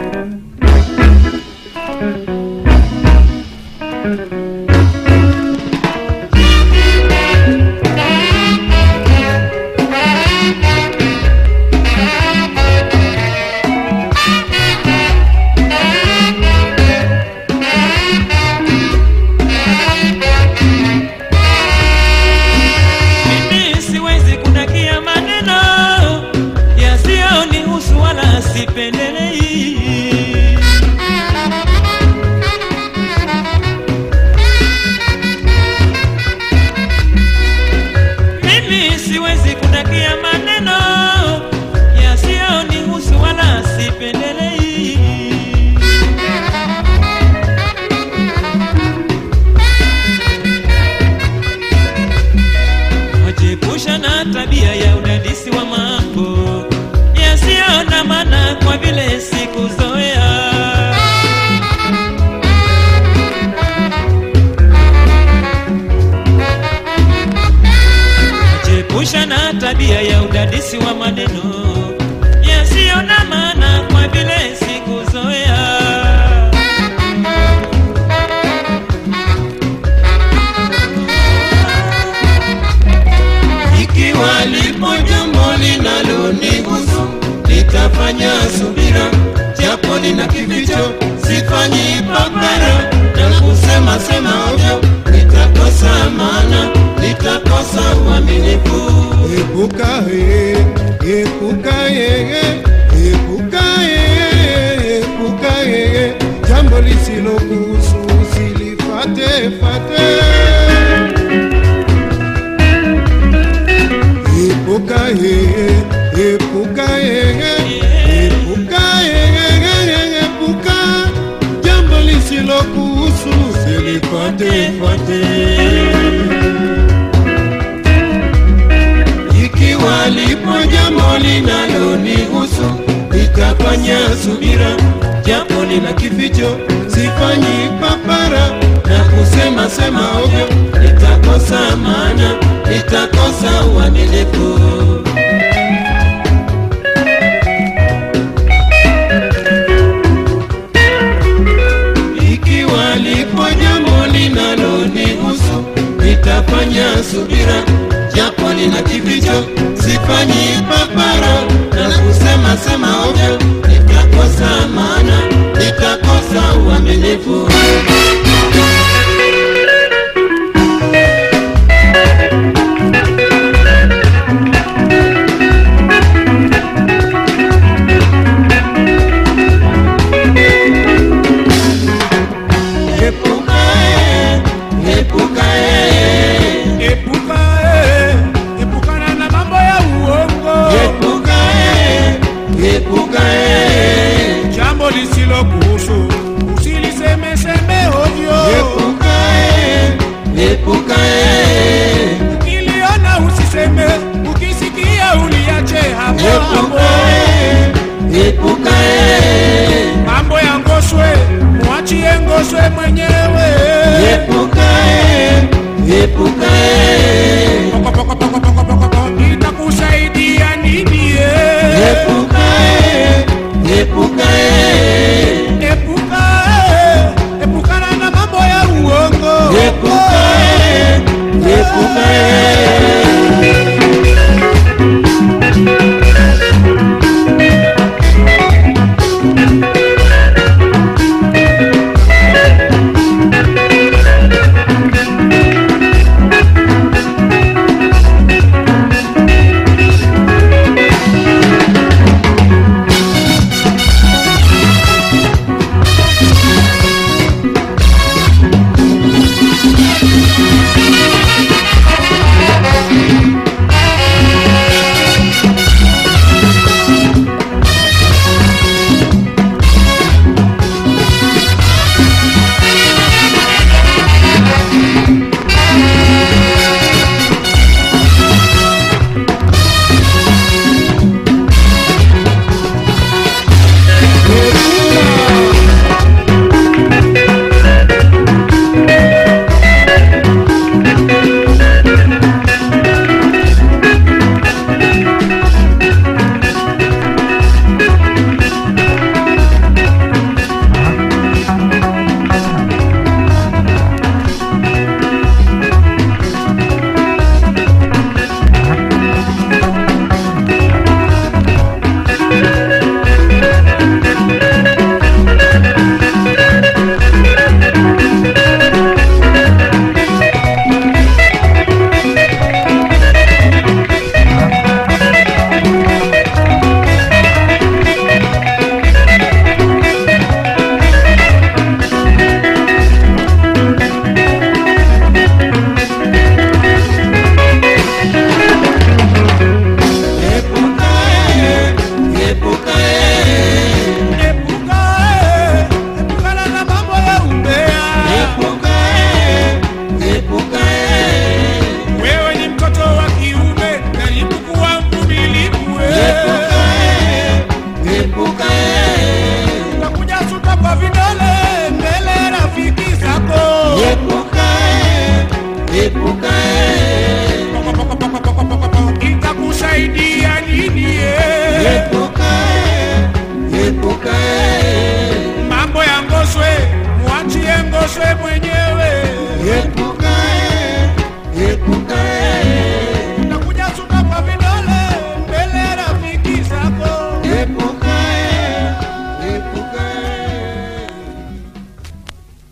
thank you. mkononi na kificho, sifanyi pa lilokuhusu jamoli ikiwa lipo jambo linalonihusu itafanya subira. Japo lina kificho sifanyi papara. Na kusema sema ovyo itakosa maana itakosa uadilifu sifanyi na kibicho sifanyi yo kuhusu usilisemesembe ovyo. Oh epukae, epukae